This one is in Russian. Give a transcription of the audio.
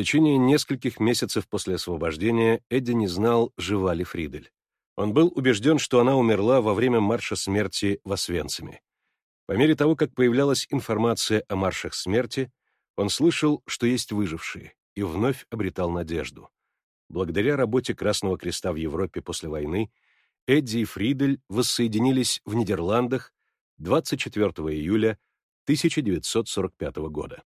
течение нескольких месяцев после освобождения Эдди не знал, жива ли Фридель. Он был убежден, что она умерла во время марша смерти в Освенциме. По мере того, как появлялась информация о маршах смерти, он слышал, что есть выжившие, и вновь обретал надежду. Благодаря работе Красного Креста в Европе после войны Эдди и Фридель воссоединились в Нидерландах 24 июля 1945 года.